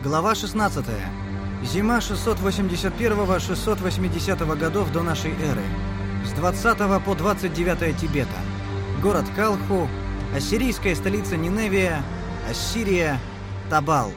Глава 16. Зима 681-680 годов до нашей эры. С 20 по 29 Тибета. Город Калху, ассирийская столица Ниневия, Ассирия, Табал.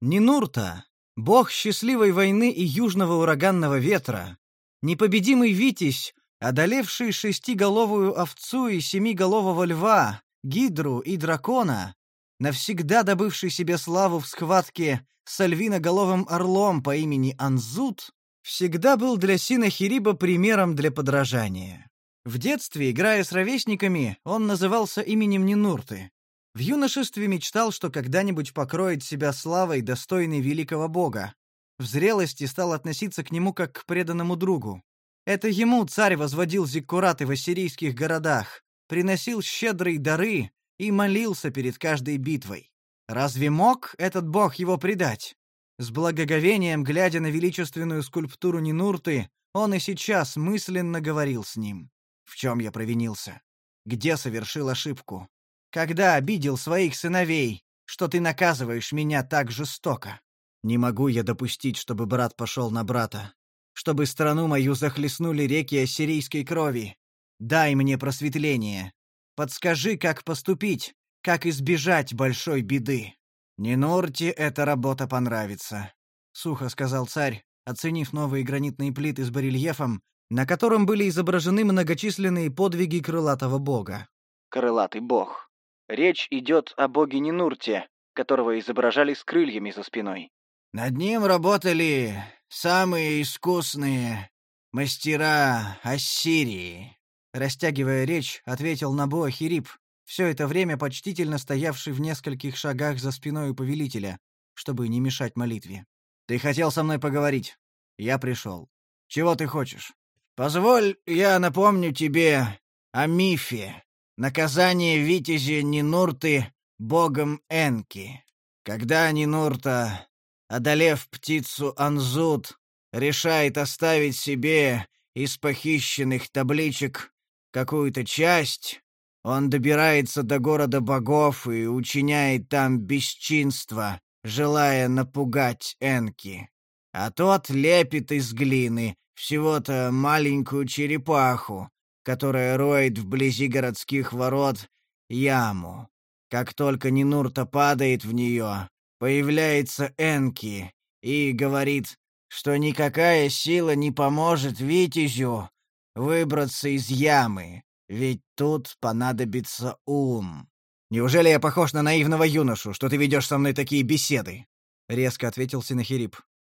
Нинурта, бог счастливой войны и южного ураганного ветра, непобедимый Витязь, одолевший шестиголовую овцу и семиголового льва, гидру и дракона, навсегда добывший себе славу в схватке с альвиноголовым орлом по имени Анзут, всегда был для Синахириба примером для подражания. В детстве, играя с ровесниками, он назывался именем Нинурты. В юношестве мечтал, что когда-нибудь покроет себя славой, достойной великого бога. В зрелости стал относиться к нему как к преданному другу. Это ему царь возводил зиккураты в ассирийских городах, приносил щедрые дары и молился перед каждой битвой. Разве мог этот бог его предать? С благоговением, глядя на величественную скульптуру Нинурты, он и сейчас мысленно говорил с ним. В чем я провинился? Где совершил ошибку? Когда обидел своих сыновей, что ты наказываешь меня так жестоко? Не могу я допустить, чтобы брат пошел на брата. Чтобы страну мою захлестнули реки ассирийской крови. Дай мне просветление. Подскажи, как поступить, как избежать большой беды. Нинурте эта работа понравится, сухо сказал царь, оценив новые гранитные плиты с барельефом, на котором были изображены многочисленные подвиги крылатого бога. Крылатый бог. Речь идет о боге Нинурте, которого изображали с крыльями за спиной. Над ним работали самые искусные мастера Ассирии. Растягивая речь, ответил Набо Хирип, все это время почтительно стоявший в нескольких шагах за спиной у повелителя, чтобы не мешать молитве. «Ты хотел со мной поговорить. Я пришел. Чего ты хочешь?» «Позволь, я напомню тебе о мифе, наказание витязи Нинурты богом Энки. Когда Нинурта, одолев птицу Анзут, решает оставить себе из похищенных табличек какую-то часть, он добирается до города богов и учиняет там бесчинство, желая напугать Энки. А тот лепит из глины всего-то маленькую черепаху, которая роет вблизи городских ворот яму. Как только Нинурта падает в нее, появляется Энки и говорит, что никакая сила не поможет Витязю выбраться из ямы, ведь тут понадобится ум. «Неужели я похож на наивного юношу, что ты ведешь со мной такие беседы?» — резко ответил Синахирип.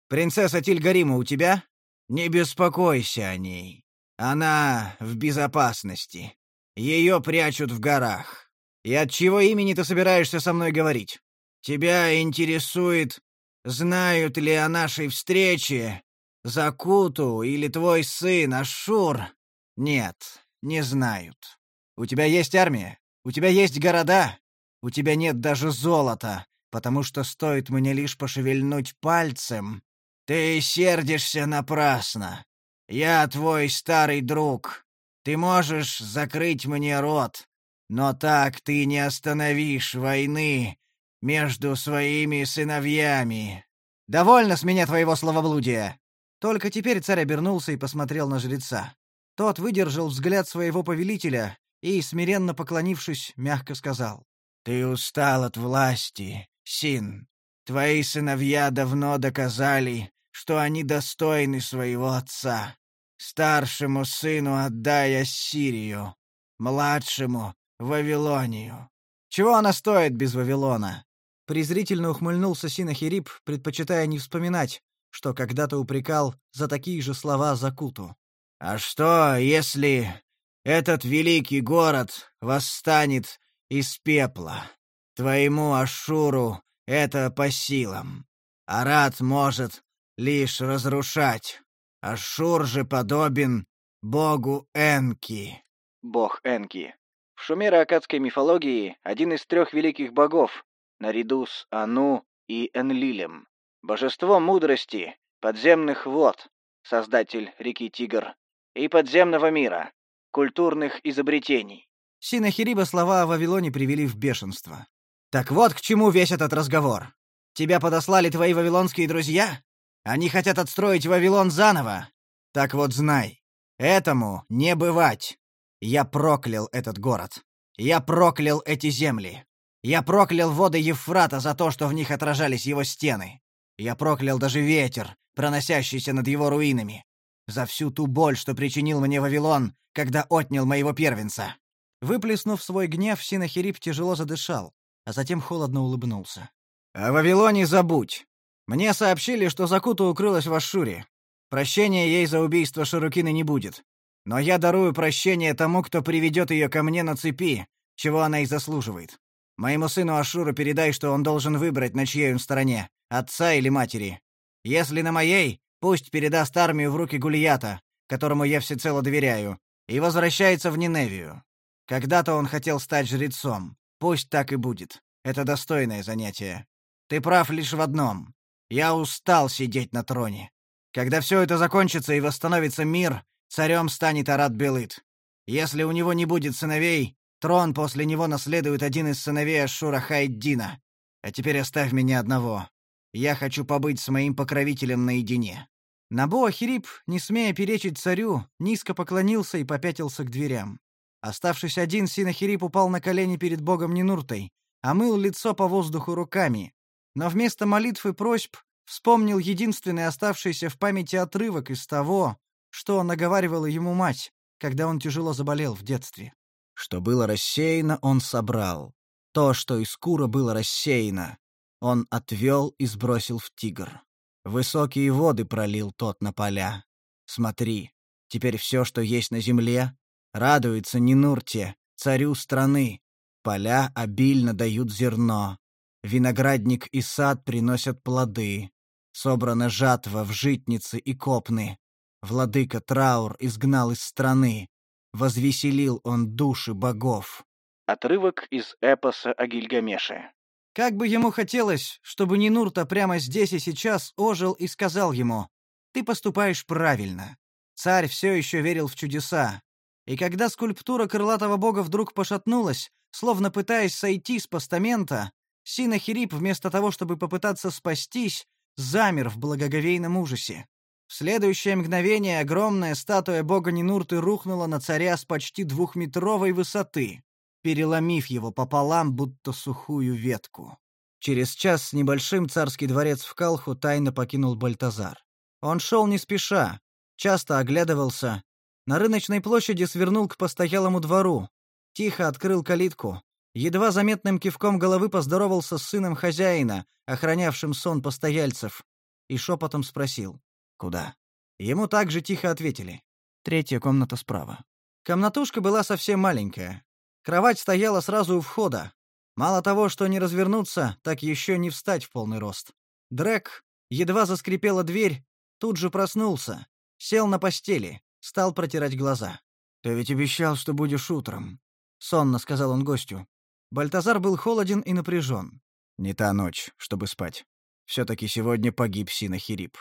«Принцесса Тильгарима у тебя? Не беспокойся о ней. Она в безопасности. Ее прячут в горах. И от чего имени ты собираешься со мной говорить? Тебя интересует, знают ли о нашей встрече Закуту или твой сын Ашур? Нет, не знают. У тебя есть армия, у тебя есть города, у тебя нет даже золота, потому что стоит мне лишь пошевельнуть пальцем. Ты сердишься напрасно. Я твой старый друг. Ты можешь закрыть мне рот, но так ты не остановишь войны между своими сыновьями. Довольно с меня твоего словоблудия. Только теперь царь обернулся и посмотрел на жреца. Тот выдержал взгляд своего повелителя и, смиренно поклонившись, мягко сказал: "Ты устал от власти, Син. Твои сыновья давно доказали, что они достойны своего отца. Старшему сыну отдай Ассирию, младшему — Вавилонию. Чего она стоит без Вавилона?» Презрительно ухмыльнулся Синахирип, предпочитая не вспоминать, что когда-то упрекал за такие же слова Закуту. «А что, если этот великий город восстанет из пепла? Твоему Ашуру это по силам. Арат может лишь разрушать. Ашур же подобен богу Энки. Бог Энки. В шумеро-акадской мифологии один из трех великих богов, наряду с Ану и Энлилем. Божество мудрости, подземных вод, создатель реки Тигр, и подземного мира, культурных изобретений. Синахириба слова о Вавилоне привели в бешенство. Так вот к чему весь этот разговор. Тебя подослали твои вавилонские друзья? Они хотят отстроить Вавилон заново. Так вот знай, этому не бывать. Я проклял этот город. Я проклял эти земли. Я проклял воды Евфрата за то, что в них отражались его стены. Я проклял даже ветер, проносящийся над его руинами. За всю ту боль, что причинил мне Вавилон, когда отнял моего первенца. Выплеснув свой гнев, Синахирип тяжело задышал, а затем холодно улыбнулся. «О Вавилоне забудь. Мне сообщили, что Закута укрылась в Ашшуре. Прощения ей за убийство Шарукины не будет. Но я дарую прощение тому, кто приведет ее ко мне на цепи, чего она и заслуживает. Моему сыну Ашуру передай, что он должен выбрать, на чьей он стороне, отца или матери. Если на моей, пусть передаст армию в руки Гулията, которому я всецело доверяю, и возвращается в Ниневию. Когда-то он хотел стать жрецом. Пусть так и будет. Это достойное занятие. Ты прав лишь в одном. Я устал сидеть на троне. Когда все это закончится и восстановится мир, Царем станет Арат Белыт. Если у него не будет сыновей, трон после него наследует один из сыновей Ашура Хайддина. А теперь оставь меня одного. Я хочу побыть с моим покровителем наедине». Набо Ахирип, не смея перечить царю, низко поклонился и попятился к дверям. Оставшись один, Синахирип упал на колени перед богом Нинуртой, омыл лицо по воздуху руками. Но вместо молитв и просьб вспомнил единственный оставшийся в памяти отрывок из того, что наговаривала ему мать, когда он тяжело заболел в детстве. Что было рассеяно, он собрал. То, что из кура было рассеяно, он отвел и сбросил в тигр. Высокие воды пролил тот на поля. Смотри, теперь все, что есть на земле, радуется Нинурте, царю страны. Поля обильно дают зерно. Виноградник и сад приносят плоды. Собрана жатва в житницы и копны. Владыка Траур изгнал из страны. Возвеселил он души богов. Отрывок из эпоса о Гильгамеше. Как бы ему хотелось, чтобы Нинурта прямо здесь и сейчас ожил и сказал ему, «Ты поступаешь правильно». Царь все еще верил в чудеса. И когда скульптура крылатого бога вдруг пошатнулась, словно пытаясь сойти с постамента, Синахирип, вместо того, чтобы попытаться спастись, замер в благоговейном ужасе. В следующее мгновение огромная статуя бога Нинурты рухнула на царя с почти двухметровой высоты, переломив его пополам, будто сухую ветку. Через час с небольшим царский дворец в Калху тайно покинул Бальтазар. Он шел не спеша, часто оглядывался. На рыночной площади свернул к постоялому двору, тихо открыл калитку, едва заметным кивком головы поздоровался с сыном хозяина, охранявшим сон постояльцев, и шепотом спросил. Куда? Ему также тихо ответили. Третья комната справа. Комнатушка была совсем маленькая. Кровать стояла сразу у входа. Мало того, что не развернуться, так еще не встать в полный рост. Дрэк, едва заскрипела дверь, тут же проснулся, сел на постели, стал протирать глаза. «Ты ведь обещал, что будешь утром», — сонно сказал он гостю. Бальтазар был холоден и напряжен. «Не та ночь, чтобы спать. Все-таки сегодня погиб Синахирип.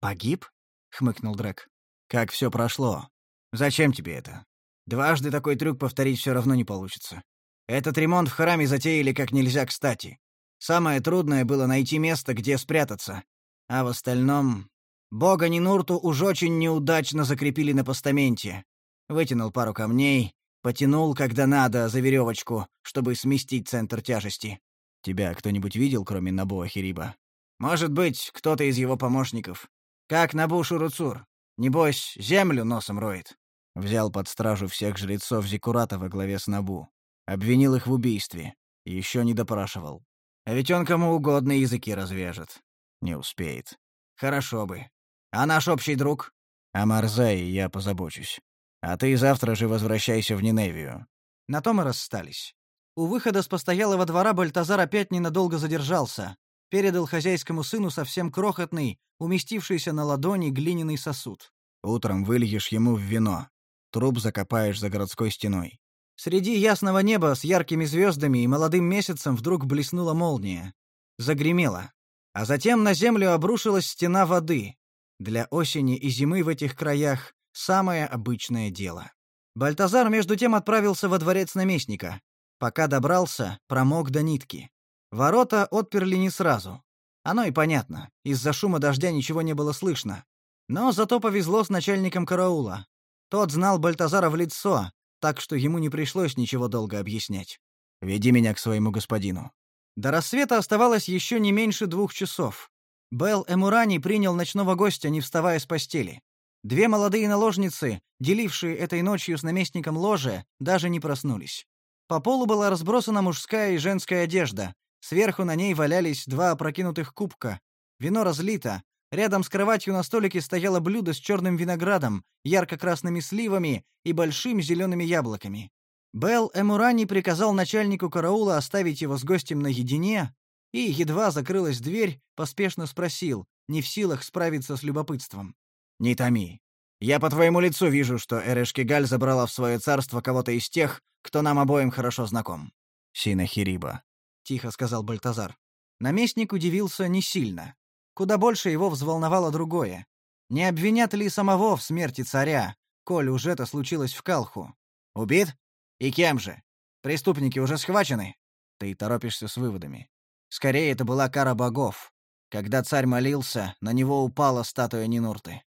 «Погиб?» — хмыкнул Дрэк. «Как все прошло? Зачем тебе это? Дважды такой трюк повторить все равно не получится. Этот ремонт в храме затеяли как нельзя кстати. Самое трудное было найти место, где спрятаться. А в остальном... Бога Нинурту уж очень неудачно закрепили на постаменте. Вытянул пару камней, потянул, когда надо, за веревочку, чтобы сместить центр тяжести. Тебя кто-нибудь видел, кроме Набуа Хириба? Может быть, кто-то из его помощников. Как Набушу Руцур. Небось, землю носом роет. Взял под стражу всех жрецов Зикурата во главе с Набу. Обвинил их в убийстве. Еще не допрашивал. А ведь он кому угодно языки развяжет. Не успеет. Хорошо бы. А наш общий друг? О Марзае я позабочусь. А ты завтра же возвращайся в Ниневию. На том и расстались. У выхода с постоялого двора Бальтазар опять ненадолго задержался, передал хозяйскому сыну совсем крохотный, уместившийся на ладони глиняный сосуд. «Утром выльешь ему в вино. Труп закопаешь за городской стеной». Среди ясного неба с яркими звездами и молодым месяцем вдруг блеснула молния. Загремела. А затем на землю обрушилась стена воды. Для осени и зимы в этих краях самое обычное дело. Бальтазар между тем отправился во дворец наместника. Пока добрался, промок до нитки. Ворота отперли не сразу. Оно и понятно, из-за шума дождя ничего не было слышно. Но зато повезло с начальником караула. Тот знал Бальтазара в лицо, так что ему не пришлось ничего долго объяснять. «Веди меня к своему господину». До рассвета оставалось еще не меньше двух часов. Бел Эмурани принял ночного гостя, не вставая с постели. Две молодые наложницы, делившие этой ночью с наместником ложе, даже не проснулись. По полу была разбросана мужская и женская одежда. Сверху на ней валялись два опрокинутых кубка. Вино разлито. Рядом с кроватью на столике стояло блюдо с черным виноградом, ярко-красными сливами и большими зелеными яблоками. Бел Эмурани приказал начальнику караула оставить его с гостем наедине, и, едва закрылась дверь, поспешно спросил, не в силах справиться с любопытством. «Не томи. Я по твоему лицу вижу, что Эрешкигаль забрала в свое царство кого-то из тех, кто нам обоим хорошо знаком». «Синахириба», — тихо сказал Бальтазар. Наместник удивился не сильно. Куда больше его взволновало другое. Не обвинят ли самого в смерти царя, коль уже это случилось в Калху? Убит? И кем же? Преступники уже схвачены? Ты торопишься с выводами. Скорее, это была кара богов. Когда царь молился, на него упала статуя Нинурты.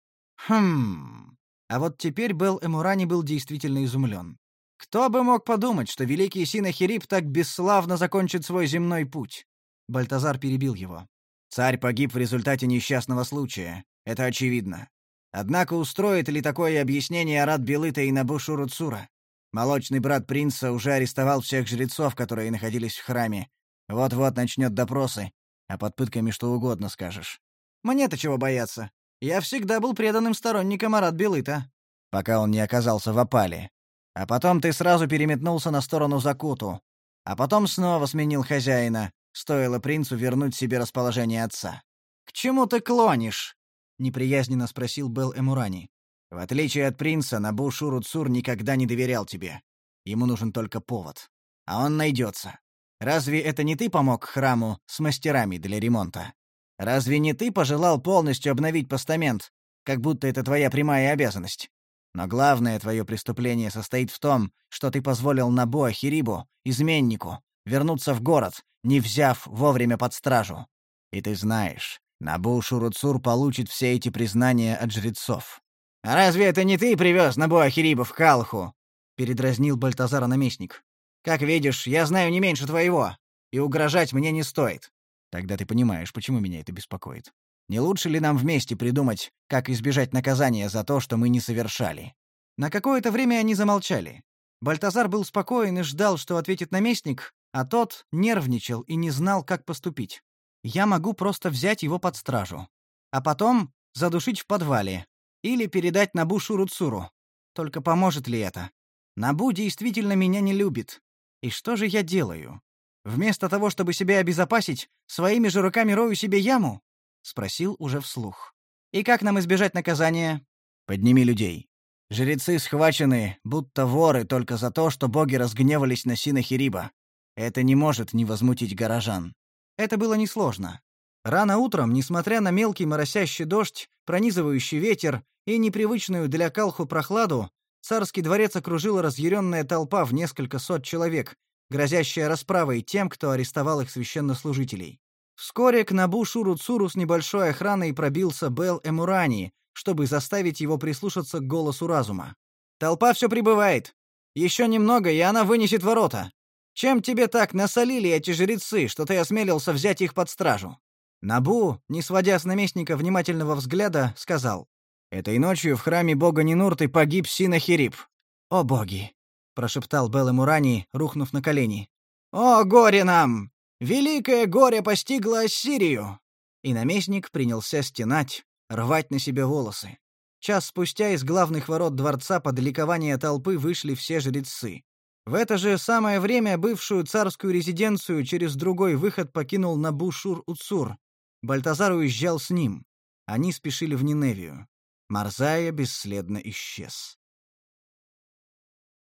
Хм. А вот теперь Бел Эмурани был действительно изумлен. Кто бы мог подумать, что великий Синахирип так бесславно закончит свой земной путь? Бальтазар перебил его. Царь погиб в результате несчастного случая. Это очевидно. Однако устроит ли такое объяснение Арат Белыта и Набушу Руцура? Молочный брат принца уже арестовал всех жрецов, которые находились в храме. Вот-вот начнет допросы, а под пытками что угодно скажешь. Мне-то чего бояться? Я всегда был преданным сторонником Арат Белыта. Пока он не оказался в опале. А потом ты сразу переметнулся на сторону Закуту. А потом снова сменил хозяина. Стоило принцу вернуть себе расположение отца. «К чему ты клонишь?» — неприязненно спросил Бел Эмурани. «В отличие от принца, Набу Шуруцур никогда не доверял тебе. Ему нужен только повод. А он найдется. Разве это не ты помог храму с мастерами для ремонта? Разве не ты пожелал полностью обновить постамент, как будто это твоя прямая обязанность? Но главное твое преступление состоит в том, что ты позволил Набу Ахирибу, изменнику, вернуться в город, не взяв вовремя под стражу. И ты знаешь, Набу Шуруцур получит все эти признания от жрецов. «А разве это не ты привез Набу Ахириба в Калху?» — передразнил Бальтазара наместник. Как видишь, я знаю не меньше твоего, и угрожать мне не стоит. Тогда ты понимаешь, почему меня это беспокоит. Не лучше ли нам вместе придумать, как избежать наказания за то, что мы не совершали?» На какое-то время они замолчали. Бальтазар был спокоен и ждал, что ответит наместник, а тот нервничал и не знал, как поступить. «Я могу просто взять его под стражу, а потом задушить в подвале или передать Набу Шуруцуру. Только поможет ли это? Набу действительно меня не любит, и что же я делаю? Вместо того, чтобы себя обезопасить, своими же руками рою себе яму? спросил уже вслух. И как нам избежать наказания? Подними людей. Жрецы схвачены, будто воры, только за то, что боги разгневались на Синахириба. Это не может не возмутить горожан. Это было несложно. Рано утром, несмотря на мелкий моросящий дождь, пронизывающий ветер и непривычную для Калху прохладу, Царский дворец окружила разъяренная толпа в несколько сот человек, грозящая расправой тем, кто арестовал их священнослужителей. Вскоре к Набу Шуру-Цуру с небольшой охраной пробился Бел Эмурани, чтобы заставить его прислушаться к голосу разума. «Толпа все прибывает. Еще немного, и она вынесет ворота. Чем тебе так насолили эти жрецы, что ты осмелился взять их под стражу?» Набу, не сводя с наместника внимательного взгляда, сказал. Этой ночью в храме бога Нинурты погиб Синахирип. О боги, прошептал Белэмурани, рухнув на колени. О горе нам! Великое горе постигло Ассирию. И наместник принялся стенать, рвать на себе волосы. Час спустя из главных ворот дворца под ликование толпы вышли все жрецы. В это же самое время бывшую царскую резиденцию через другой выход покинул Набушур-Уцур. Бальтазар уезжал с ним. Они спешили в Ниневию. Марзая бесследно исчез.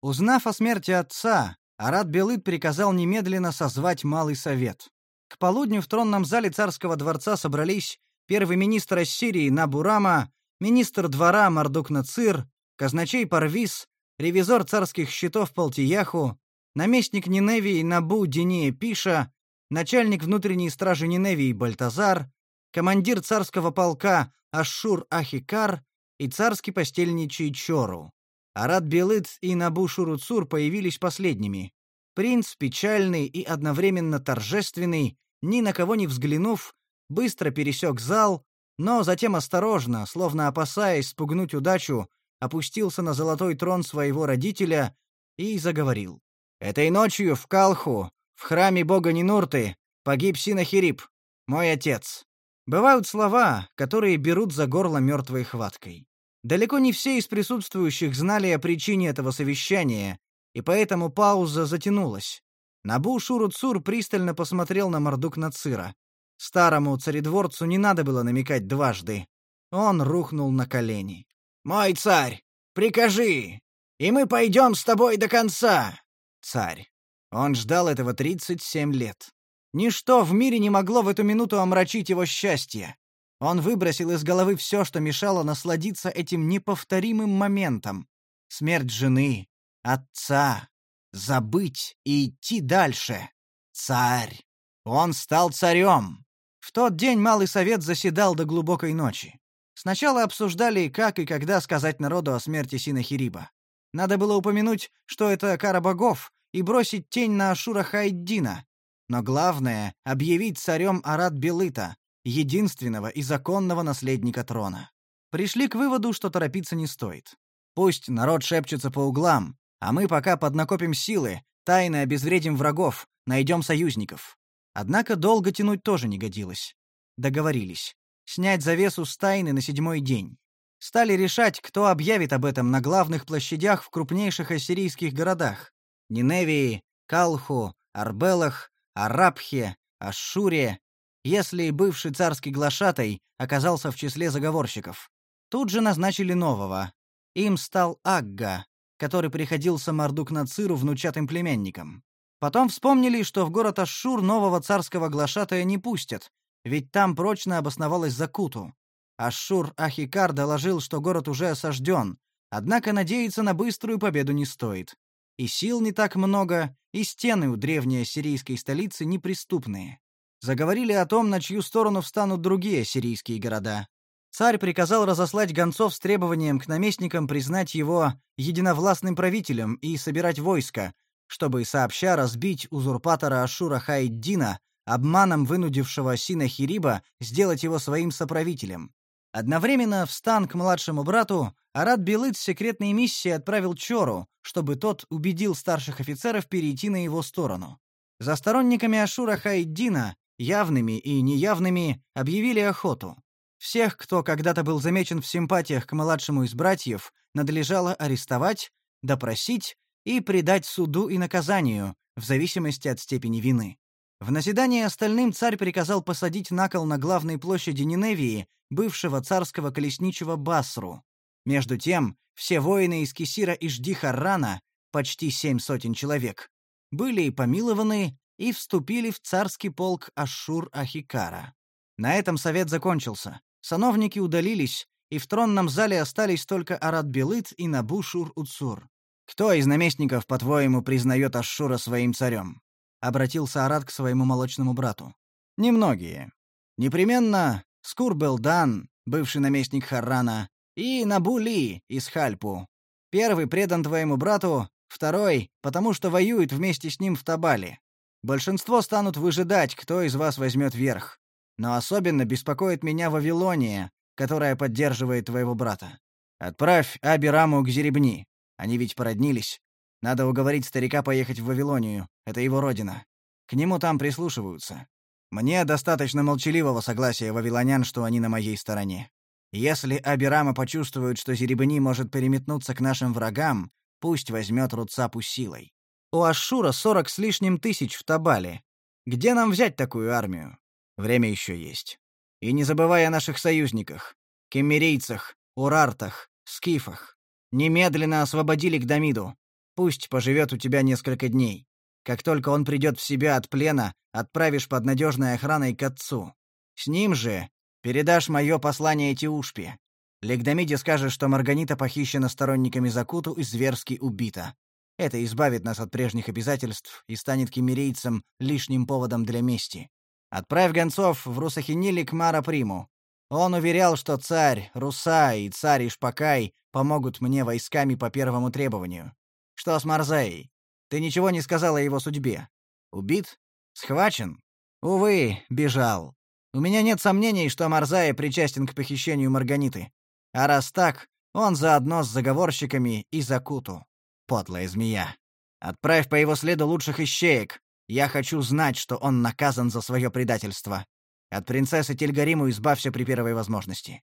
Узнав о смерти отца, Арат Белыт приказал немедленно созвать Малый Совет. К полудню в тронном зале царского дворца собрались первый министр Ассирии Набурама, министр двора Мардук Нацир, казначей Парвис, ревизор царских счетов Палтияху, наместник Ниневии Набу Диния Пиша, начальник внутренней стражи Ниневии Бальтазар, командир царского полка Ашшур-Ахикар и царский постельничий Чору. Арат Белыт и Набу Шуруцур появились последними. Принц, печальный и одновременно торжественный, ни на кого не взглянув, быстро пересек зал, но затем осторожно, словно опасаясь спугнуть удачу, опустился на золотой трон своего родителя и заговорил. «Этой ночью в Калху, в храме бога Нинурты, погиб Синахирип, мой отец». Бывают слова, которые берут за горло мертвой хваткой. Далеко не все из присутствующих знали о причине этого совещания, и поэтому пауза затянулась. Набу Шуруцур пристально посмотрел на Мордук Нацира. Старому царедворцу не надо было намекать дважды. Он рухнул на колени. «Мой царь, прикажи, и мы пойдем с тобой до конца!» Царь. Он ждал этого 37 лет. Ничто в мире не могло в эту минуту омрачить его счастье. Он выбросил из головы все, что мешало насладиться этим неповторимым моментом. Смерть жены, отца, забыть и идти дальше. Царь. Он стал царем. В тот день Малый Совет заседал до глубокой ночи. Сначала обсуждали, как и когда сказать народу о смерти Синахириба. Надо было упомянуть, что это кара богов, и бросить тень на Ашура Хайддина. Но главное — объявить царем Арат Белыта, единственного и законного наследника трона. Пришли к выводу, что торопиться не стоит. Пусть народ шепчется по углам, а мы пока поднакопим силы, тайно обезвредим врагов, найдем союзников. Однако долго тянуть тоже не годилось. Договорились. Снять завесу с тайны на седьмой день. Стали решать, кто объявит об этом на главных площадях в крупнейших ассирийских городах. Ниневии, Калху, Арбелах, Арабхе, Ашшуре, если бывший царский глашатай оказался в числе заговорщиков. Тут же назначили нового. Им стал Агга, который приходился Мардук-Нациру внучатым племянником. Потом вспомнили, что в город Ашшур нового царского глашатая не пустят, ведь там прочно обосновалась Закуту. Ашшур-Ахикар доложил, что город уже осажден, однако надеяться на быструю победу не стоит. И сил не так много, и стены у древней сирийской столицы неприступные. Заговорили о том, на чью сторону встанут другие сирийские города. Царь приказал разослать гонцов с требованием к наместникам признать его единовластным правителем и собирать войско, чтобы сообща разбить узурпатора Ашура Хайддина, обманом вынудившего Синахириба сделать его своим соправителем. Одновременно в стан к младшему брату Арат Белыт с секретной миссией отправил Чору, чтобы тот убедил старших офицеров перейти на его сторону. За сторонниками Ашура Хайддина, явными и неявными, объявили охоту. Всех, кто когда-то был замечен в симпатиях к младшему из братьев, надлежало арестовать, допросить и предать суду и наказанию, в зависимости от степени вины. В назидание остальным царь приказал посадить на кол на главной площади Ниневии бывшего царского колесничего Басру. Между тем, все воины из Кисира и Жди-Харрана, почти семь сотен человек, были помилованы и вступили в царский полк Ашур-Ахикара. На этом совет закончился. Сановники удалились, и в тронном зале остались только Арат-Белыт и Набушур-Уцур. «Кто из наместников, по-твоему, признает Ашшура своим царем?» — обратился Арат к своему молочному брату. «Немногие. Непременно Скурбелдан, бывший наместник Харрана, и Набули из Хальпу. Первый предан твоему брату, второй — потому что воюет вместе с ним в Табале. Большинство станут выжидать, кто из вас возьмет верх. Но особенно беспокоит меня Вавилония, которая поддерживает твоего брата. Отправь Абираму к Зеребни. Они ведь породнились. Надо уговорить старика поехать в Вавилонию. Это его родина. К нему там прислушиваются. Мне достаточно молчаливого согласия вавилонян, что они на моей стороне. Если Абирама почувствует, что Зеребни может переметнуться к нашим врагам, пусть возьмет Руцапу силой. У Ашура сорок с лишним тысяч в Табале. Где нам взять такую армию? Время еще есть. И не забывай о наших союзниках. Кеммерийцах, урартах, скифах. Немедленно освободили к Дамиду. Пусть поживет у тебя несколько дней. Как только он придет в себя от плена, отправишь под надежной охраной к отцу. С ним же передашь мое послание Тиушпе. Легдамиде скажешь, что Марганита похищена сторонниками Закуту и зверски убита. Это избавит нас от прежних обязательств и станет кемерийцам лишним поводом для мести. Отправь гонцов в Русахинили к Мара Приму. Он уверял, что царь Руса и царь Ишпакай помогут мне войсками по первому требованию. Что с Марзаей? Ты ничего не сказал о его судьбе. Убит? Схвачен? Увы, бежал. У меня нет сомнений, что Марзая причастен к похищению Марганиты. А раз так, он заодно с заговорщиками и Закуту. Подлая змея. Отправь по его следу лучших ищеек. Я хочу знать, что он наказан за свое предательство. От принцессы Тельгариму избавься при первой возможности.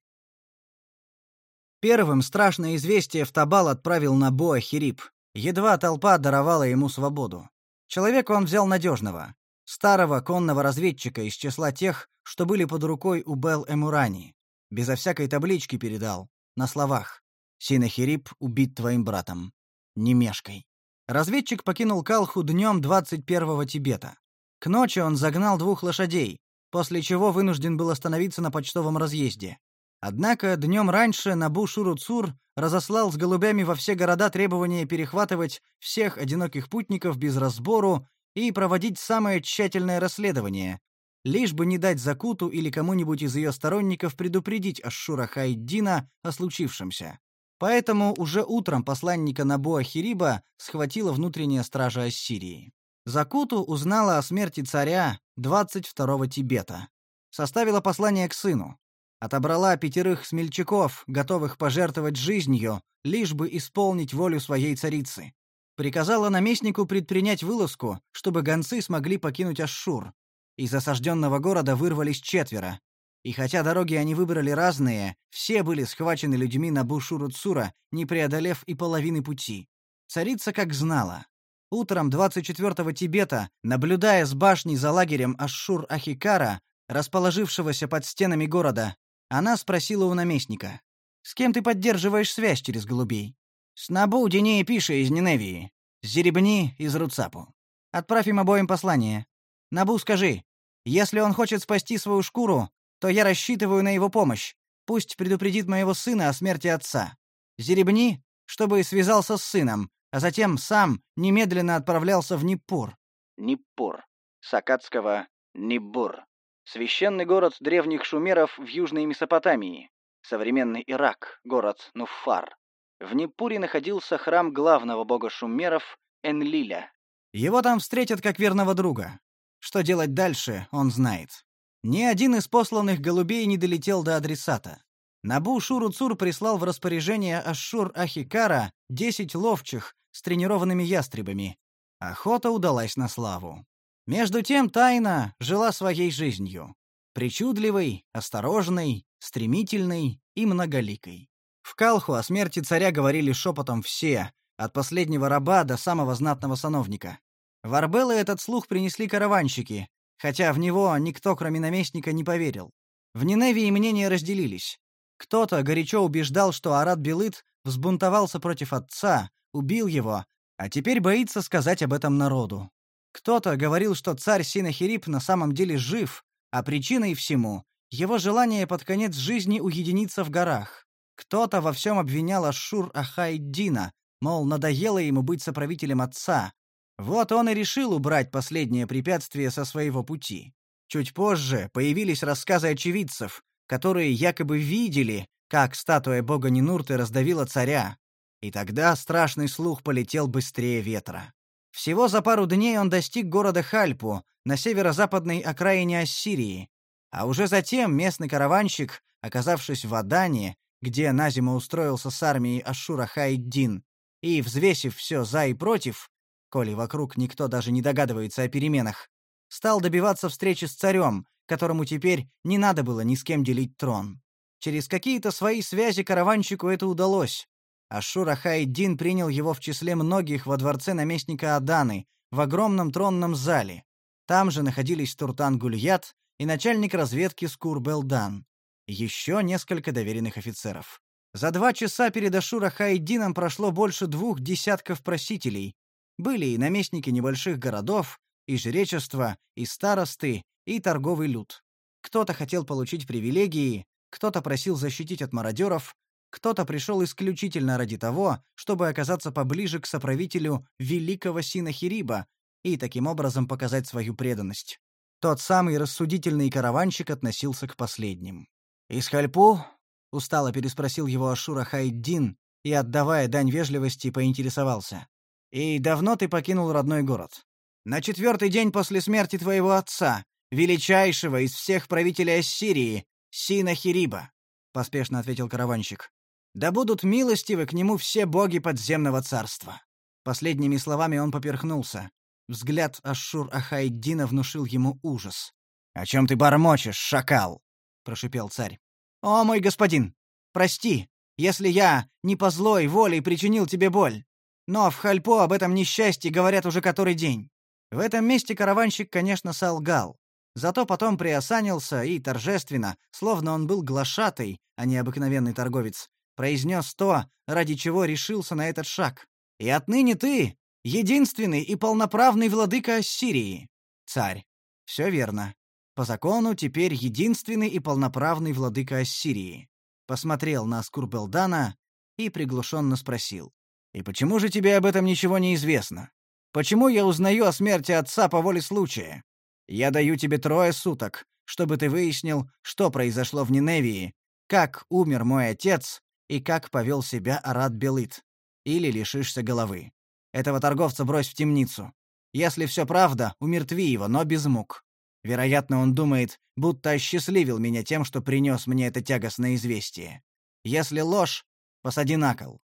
Первым страшное известие в Табал отправил на Боа Хирип. Едва толпа даровала ему свободу. Человека он взял надежного, старого конного разведчика из числа тех, что были под рукой у Бел-Эмурани. Безо всякой таблички передал, на словах. «Синахирип убит твоим братом. Не мешкай». Разведчик покинул Калху днем 21-го Тибета. К ночи он загнал двух лошадей, после чего вынужден был остановиться на почтовом разъезде. Однако днем раньше Набу Шуруцур разослал с голубями во все города требование перехватывать всех одиноких путников без разбору и проводить самое тщательное расследование, лишь бы не дать Закуту или кому-нибудь из ее сторонников предупредить Ашшура Хайддина о случившемся. Поэтому уже утром посланника Набуа Хириба схватила внутренняя стража Ассирии. Закуту узнала о смерти царя 22-го Тибета. Составила послание к сыну. Отобрала пятерых смельчаков, готовых пожертвовать жизнью, лишь бы исполнить волю своей царицы. Приказала наместнику предпринять вылазку, чтобы гонцы смогли покинуть Ашшур. Из осажденного города вырвались четверо. И хотя дороги они выбрали разные, все были схвачены людьми на Бушуру-Цура, не преодолев и половины пути. Царица как знала. Утром 24-го Тибета, наблюдая с башни за лагерем Ашшур-Ахикара, расположившегося под стенами города, она спросила у наместника. «С кем ты поддерживаешь связь через голубей?» «С Набу Дине и Пиша из Ниневии. С Зеребни из Руцапу. Отправь им обоим послание. Набу скажи, если он хочет спасти свою шкуру, то я рассчитываю на его помощь. Пусть предупредит моего сына о смерти отца. Зеребни, чтобы связался с сыном, а затем сам немедленно отправлялся в Ниппур». Ниппур. Сакатского Ниббур. Священный город древних шумеров в Южной Месопотамии. Современный Ирак, город Нуффар. В Ниппуре находился храм главного бога шумеров Энлиля. Его там встретят как верного друга. Что делать дальше, он знает. Ни один из посланных голубей не долетел до адресата. Набу Шуру-Цур прислал в распоряжение Ашшур-Ахикара десять ловчих с тренированными ястребами. Охота удалась на славу. Между тем тайна жила своей жизнью. Причудливой, осторожной, стремительной и многоликой. В Калху о смерти царя говорили шепотом все, от последнего раба до самого знатного сановника. В Арбеллы этот слух принесли караванщики, хотя в него никто, кроме наместника, не поверил. В Ниневии мнения разделились. Кто-то горячо убеждал, что Арат Белыт взбунтовался против отца, убил его, а теперь боится сказать об этом народу. Кто-то говорил, что царь Синахирип на самом деле жив, а причиной всему — его желание под конец жизни уединиться в горах. Кто-то во всем обвинял Ашур Ахайддина, мол, надоело ему быть соправителем отца. Вот он и решил убрать последнее препятствие со своего пути. Чуть позже появились рассказы очевидцев, которые якобы видели, как статуя бога Нинурты раздавила царя. И тогда страшный слух полетел быстрее ветра. Всего за пару дней он достиг города Хальпу на северо-западной окраине Ассирии, а уже затем местный караванщик, оказавшись в Адане, где на зиму устроился с армией Ашура Хайддин, и, взвесив все за и против, коли вокруг никто даже не догадывается о переменах, стал добиваться встречи с царем, которому теперь не надо было ни с кем делить трон. Через какие-то свои связи караванщику это удалось, Ашур Ахайдин принял его в числе многих во дворце наместника Аданы, в огромном тронном зале. Там же находились Туртан Гульят и начальник разведки Скур Белдан. Еще несколько доверенных офицеров. За два часа перед Ашура Хайдином прошло больше двух десятков просителей. Были и наместники небольших городов, и жречества, и старосты, и торговый люд. Кто-то хотел получить привилегии, кто-то просил защитить от мародеров, Кто-то пришел исключительно ради того, чтобы оказаться поближе к соправителю великого Синахириба и таким образом показать свою преданность. Тот самый рассудительный караванщик относился к последним. «Из Хальпу?» — устало переспросил его Ашура Хайддин и, отдавая дань вежливости, поинтересовался. «И давно ты покинул родной город?» «На четвертый день после смерти твоего отца, величайшего из всех правителей Ассирии, Синахириба», — поспешно ответил караванщик. «Да будут милостивы к нему все боги подземного царства». Последними словами он поперхнулся. Взгляд Ашур-Ахайдина внушил ему ужас. «О чем ты бормочешь, шакал?» — прошипел царь. «О, мой господин, прости, если я не по злой воле причинил тебе боль. Но в Хальпо об этом несчастье говорят уже который день». В этом месте караванщик, конечно, солгал. Зато потом приосанился и торжественно, словно он был глашатай, а не обыкновенный торговец, произнес то, ради чего решился на этот шаг. «И отныне ты единственный и полноправный владыка Ассирии, царь. Все верно. По закону теперь единственный и полноправный владыка Ассирии. Посмотрел на Скурбелдана и приглушенно спросил. «И почему же тебе об этом ничего не известно? Почему я узнаю о смерти отца по воле случая? Я даю тебе трое суток, чтобы ты выяснил, что произошло в Ниневии, как умер мой отец и как повел себя Арат Белыт. Или лишишься головы. Этого торговца брось в темницу. Если все правда, умертви его, но без мук. Вероятно, он думает, будто осчастливил меня тем, что принес мне это тягостное известие. Если ложь, посади на кол.